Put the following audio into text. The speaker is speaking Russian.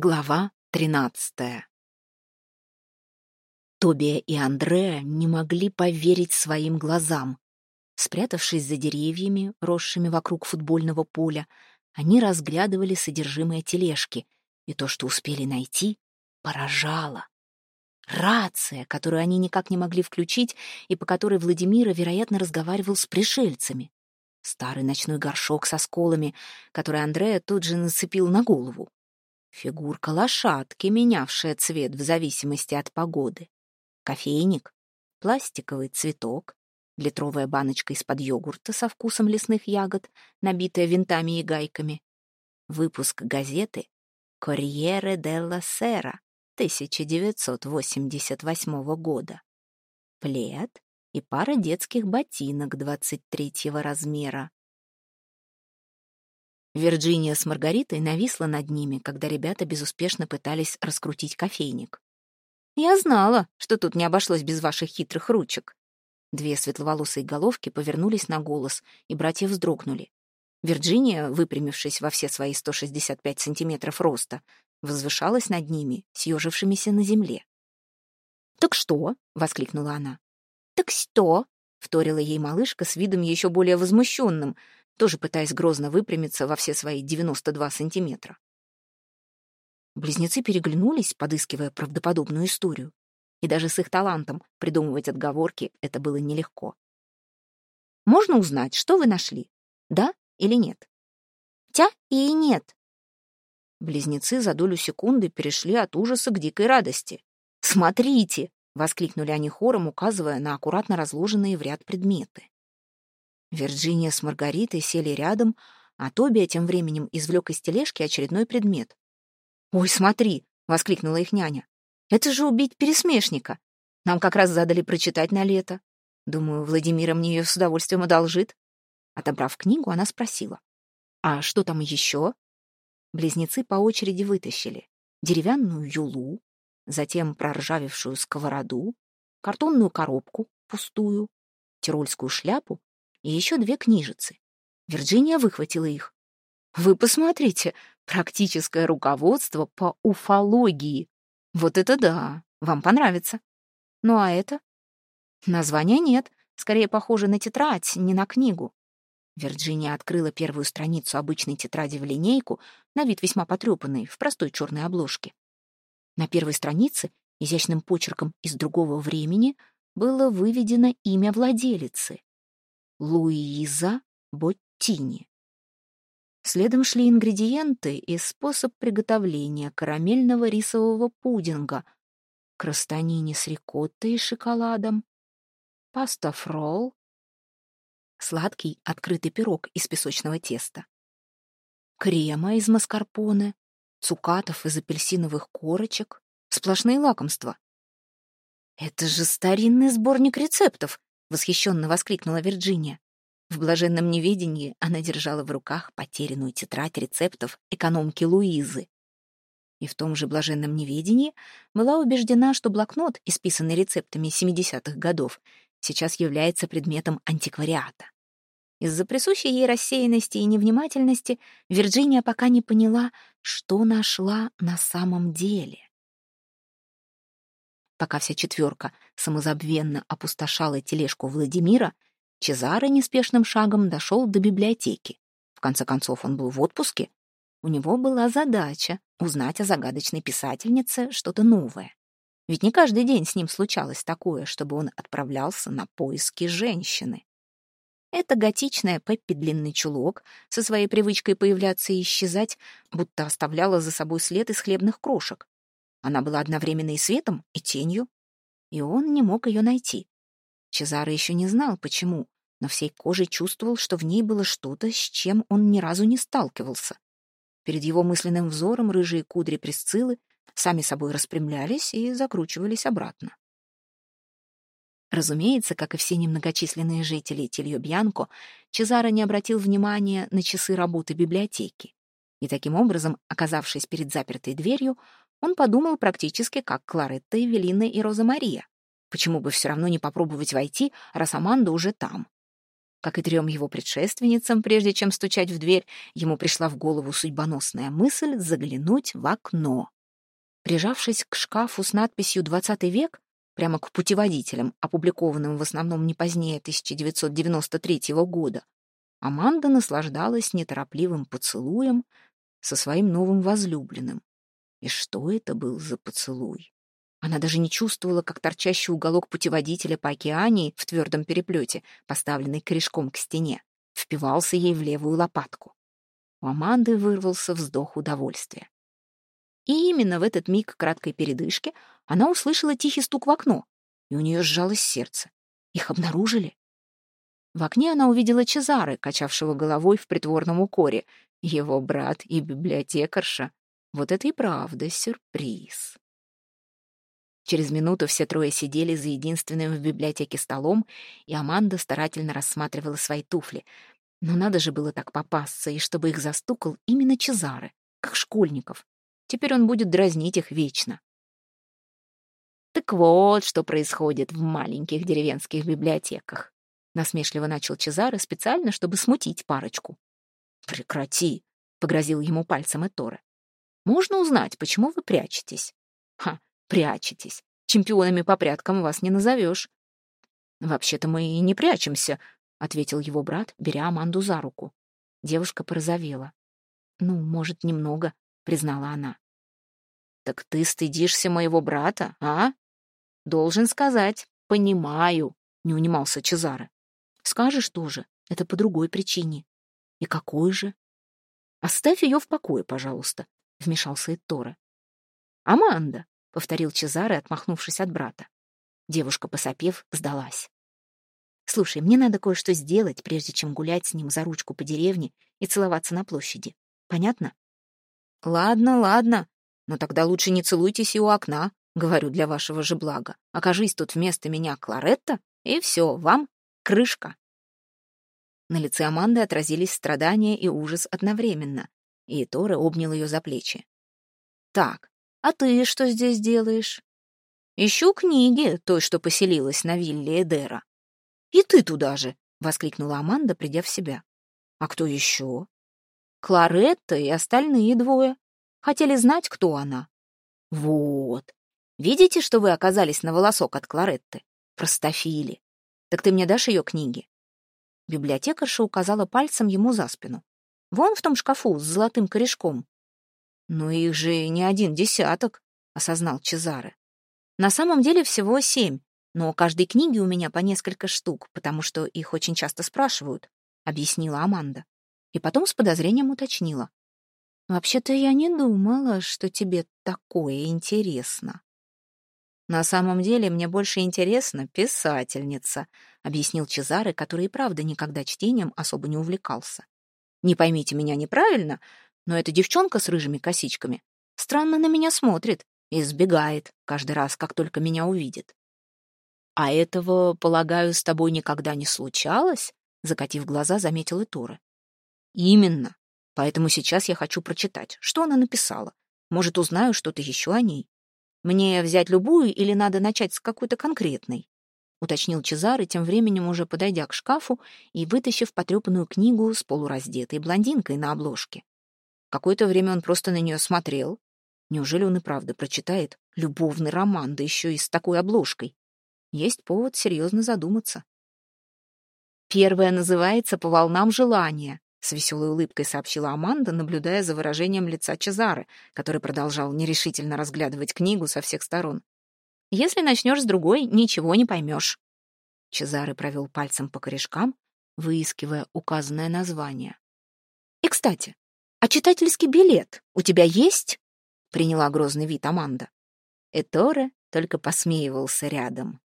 Глава тринадцатая Тобия и Андреа не могли поверить своим глазам. Спрятавшись за деревьями, росшими вокруг футбольного поля, они разглядывали содержимое тележки, и то, что успели найти, поражало. Рация, которую они никак не могли включить и по которой Владимира, вероятно, разговаривал с пришельцами. Старый ночной горшок со сколами, который Андреа тут же нацепил на голову. Фигурка лошадки, менявшая цвет в зависимости от погоды. Кофейник, пластиковый цветок, литровая баночка из-под йогурта со вкусом лесных ягод, набитая винтами и гайками. Выпуск газеты «Корьере делла Сера» 1988 года. Плед и пара детских ботинок 23 размера. Вирджиния с Маргаритой нависла над ними, когда ребята безуспешно пытались раскрутить кофейник. «Я знала, что тут не обошлось без ваших хитрых ручек». Две светловолосые головки повернулись на голос, и братья вздрогнули. Вирджиния, выпрямившись во все свои 165 сантиметров роста, возвышалась над ними, съежившимися на земле. «Так что?» — воскликнула она. «Так что?» — вторила ей малышка с видом еще более возмущенным, тоже пытаясь грозно выпрямиться во все свои 92 сантиметра. Близнецы переглянулись, подыскивая правдоподобную историю. И даже с их талантом придумывать отговорки это было нелегко. «Можно узнать, что вы нашли? Да или нет?» «Тя и нет». Близнецы за долю секунды перешли от ужаса к дикой радости. «Смотрите!» — воскликнули они хором, указывая на аккуратно разложенные в ряд предметы. Вирджиния с Маргаритой сели рядом, а Тобия тем временем извлек из тележки очередной предмет. «Ой, смотри!» — воскликнула их няня. «Это же убить пересмешника! Нам как раз задали прочитать на лето. Думаю, Владимира мне ее с удовольствием одолжит». Отобрав книгу, она спросила. «А что там еще?» Близнецы по очереди вытащили деревянную юлу, затем проржавевшую сковороду, картонную коробку, пустую, тирольскую шляпу и еще две книжицы. Вирджиния выхватила их. «Вы посмотрите, практическое руководство по уфологии. Вот это да, вам понравится. Ну а это? Названия нет, скорее похоже на тетрадь, не на книгу. Вирджиния открыла первую страницу обычной тетради в линейку, на вид весьма потрепанной, в простой черной обложке. На первой странице, изящным почерком из другого времени, было выведено имя владелицы. Луиза Боттини. Следом шли ингредиенты и способ приготовления карамельного рисового пудинга, крастанини с рикоттой и шоколадом, паста фрол, сладкий открытый пирог из песочного теста, крема из маскарпоне, цукатов из апельсиновых корочек, сплошные лакомства. «Это же старинный сборник рецептов!» — восхищенно воскликнула Вирджиния. В блаженном неведении она держала в руках потерянную тетрадь рецептов экономки Луизы. И в том же блаженном неведении была убеждена, что блокнот, исписанный рецептами 70-х годов, сейчас является предметом антиквариата. Из-за присущей ей рассеянности и невнимательности Вирджиния пока не поняла, что нашла на самом деле. Пока вся четверка самозабвенно опустошала тележку Владимира, Чезаро неспешным шагом дошел до библиотеки. В конце концов, он был в отпуске. У него была задача узнать о загадочной писательнице что-то новое. Ведь не каждый день с ним случалось такое, чтобы он отправлялся на поиски женщины. Это готичная Пеппи длинный чулок со своей привычкой появляться и исчезать, будто оставляла за собой след из хлебных крошек. Она была одновременно и светом, и тенью, и он не мог ее найти. Чезаро еще не знал, почему, но всей кожей чувствовал, что в ней было что-то, с чем он ни разу не сталкивался. Перед его мысленным взором рыжие кудри Присциллы сами собой распрямлялись и закручивались обратно. Разумеется, как и все немногочисленные жители Тильо-Бьянко, Чезаро не обратил внимания на часы работы библиотеки. И таким образом, оказавшись перед запертой дверью, он подумал практически как Кларетта, Эвелина и Роза Мария. Почему бы все равно не попробовать войти, раз Аманда уже там? Как и трем его предшественницам, прежде чем стучать в дверь, ему пришла в голову судьбоносная мысль заглянуть в окно. Прижавшись к шкафу с надписью «20 век», прямо к путеводителям, опубликованным в основном не позднее 1993 года, Аманда наслаждалась неторопливым поцелуем со своим новым возлюбленным. И что это был за поцелуй? Она даже не чувствовала, как торчащий уголок путеводителя по океании в твердом переплете, поставленный корешком к стене, впивался ей в левую лопатку. У Аманды вырвался вздох удовольствия. И именно в этот миг краткой передышки она услышала тихий стук в окно, и у нее сжалось сердце. Их обнаружили. В окне она увидела Чезары, качавшего головой в притворном укоре. Его брат и библиотекарша. Вот это и правда сюрприз. Через минуту все трое сидели за единственным в библиотеке столом, и Аманда старательно рассматривала свои туфли. Но надо же было так попасться, и чтобы их застукал именно Чезары, как школьников. Теперь он будет дразнить их вечно. Так вот, что происходит в маленьких деревенских библиотеках. Насмешливо начал Чезаре специально, чтобы смутить парочку. «Прекрати!» — погрозил ему пальцем Эторе. «Можно узнать, почему вы прячетесь?» «Ха, прячетесь. Чемпионами по пряткам вас не назовешь. «Вообще-то мы и не прячемся», — ответил его брат, беря Аманду за руку. Девушка порозовела. «Ну, может, немного», — признала она. «Так ты стыдишься моего брата, а?» «Должен сказать, понимаю», — не унимался Чезаре. «Скажешь тоже, это по другой причине». «И какой же?» «Оставь ее в покое, пожалуйста», — вмешался Эттора. «Аманда, — повторил Чезаре, отмахнувшись от брата. Девушка, посопев, сдалась. «Слушай, мне надо кое-что сделать, прежде чем гулять с ним за ручку по деревне и целоваться на площади. Понятно?» «Ладно, ладно. Но тогда лучше не целуйтесь и у окна, говорю для вашего же блага. Окажись тут вместо меня Кларетта, и все, вам крышка». На лице Аманды отразились страдания и ужас одновременно, и Тора обнял ее за плечи. «Так, а ты что здесь делаешь? Ищу книги той, что поселилась на вилле Эдера. И ты туда же, воскликнула Аманда, придя в себя. А кто еще? Кларетта и остальные двое. Хотели знать, кто она. Вот. Видите, что вы оказались на волосок от Кларетты? Простофили. Так ты мне дашь ее книги? Библиотекарша указала пальцем ему за спину. Вон в том шкафу с золотым корешком. «Но их же не один десяток», — осознал Чезаре. «На самом деле всего семь, но у каждой книги у меня по несколько штук, потому что их очень часто спрашивают», — объяснила Аманда. И потом с подозрением уточнила. «Вообще-то я не думала, что тебе такое интересно». «На самом деле мне больше интересна писательница», — объяснил Чезаре, который и правда никогда чтением особо не увлекался. «Не поймите меня неправильно, но эта девчонка с рыжими косичками странно на меня смотрит и сбегает каждый раз, как только меня увидит. «А этого, полагаю, с тобой никогда не случалось?» Закатив глаза, заметил Итора. «Именно. Поэтому сейчас я хочу прочитать, что она написала. Может, узнаю что-то еще о ней. Мне взять любую или надо начать с какой-то конкретной?» Уточнил Чезаре, тем временем уже подойдя к шкафу и вытащив потрепанную книгу с полураздетой блондинкой на обложке. Какое-то время он просто на нее смотрел. Неужели он и правда прочитает любовный роман, да еще и с такой обложкой? Есть повод серьезно задуматься. Первая называется «По волнам желания», — с веселой улыбкой сообщила Аманда, наблюдая за выражением лица Чезары, который продолжал нерешительно разглядывать книгу со всех сторон. «Если начнешь с другой, ничего не поймешь». Чезары провел пальцем по корешкам, выискивая указанное название. «И, кстати, «А читательский билет у тебя есть?» — приняла грозный вид Аманда. Эторе только посмеивался рядом.